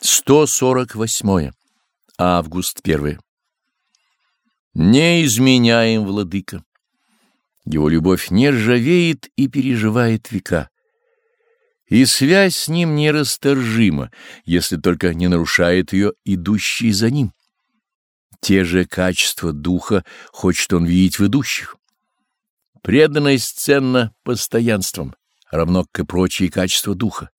148. Август 1. Не изменяем, владыка. Его любовь не ржавеет и переживает века. И связь с ним нерасторжима, если только не нарушает ее идущий за ним. Те же качества духа хочет он видеть в идущих. Преданность ценна постоянством, равно как и прочие качества духа.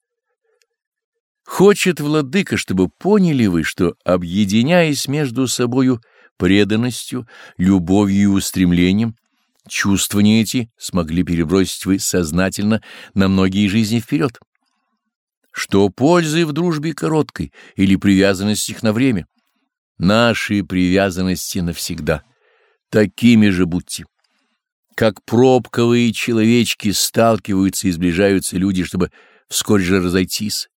Хочет владыка, чтобы поняли вы, что, объединяясь между собою преданностью, любовью и устремлением, чувствования эти смогли перебросить вы сознательно на многие жизни вперед. Что пользы в дружбе короткой или привязанностях на время? Наши привязанности навсегда. Такими же будьте. Как пробковые человечки сталкиваются и сближаются люди, чтобы вскоре же разойтись.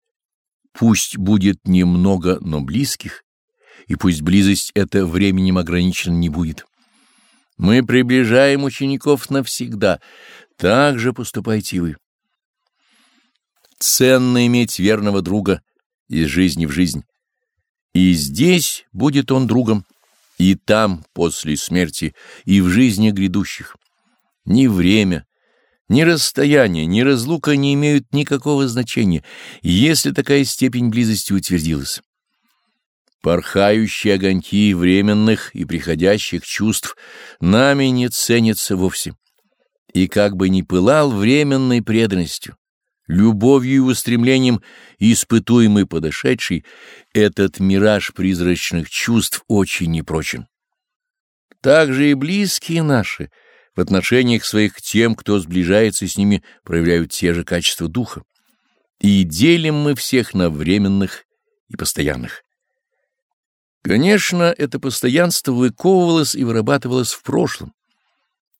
Пусть будет немного, но близких, и пусть близость эта временем ограничена не будет. Мы приближаем учеников навсегда, так же поступайте вы. Ценно иметь верного друга из жизни в жизнь. И здесь будет он другом, и там, после смерти, и в жизни грядущих. Ни время, ни расстояние, ни разлука не имеют никакого значения, если такая степень близости утвердилась. Порхающие огоньки временных и приходящих чувств нами не ценятся вовсе. И как бы ни пылал временной преданностью, любовью и устремлением испытуемый подошедший, этот мираж призрачных чувств очень непрочен. Также и близкие наши — в отношениях своих к тем, кто сближается с ними, проявляют те же качества духа. И делим мы всех на временных и постоянных. Конечно, это постоянство выковывалось и вырабатывалось в прошлом.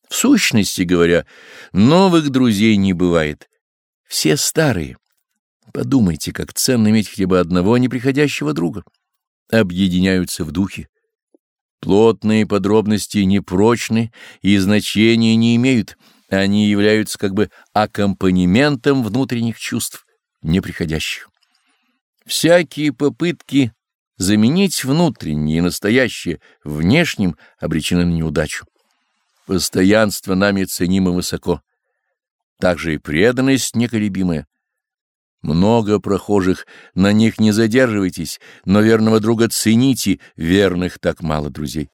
В сущности говоря, новых друзей не бывает. Все старые. Подумайте, как ценно иметь хотя бы одного неприходящего друга. Объединяются в духе, Плотные подробности непрочны и значения не имеют, они являются как бы аккомпанементом внутренних чувств, неприходящих. Всякие попытки заменить внутреннее и настоящее внешним обречены на неудачу. Постоянство нами ценимо высоко, также и преданность неколебимая. Много прохожих, на них не задерживайтесь, но верного друга цените, верных так мало друзей.